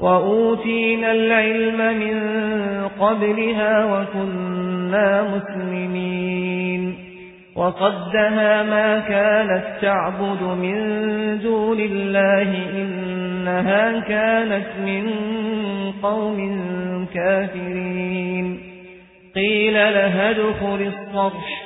وأوتينا العلم من قبلها وكنا مسلمين وقدها ما كانت تعبد من دون الله إنها كانت من قوم كافرين قيل لها ادخل الصرح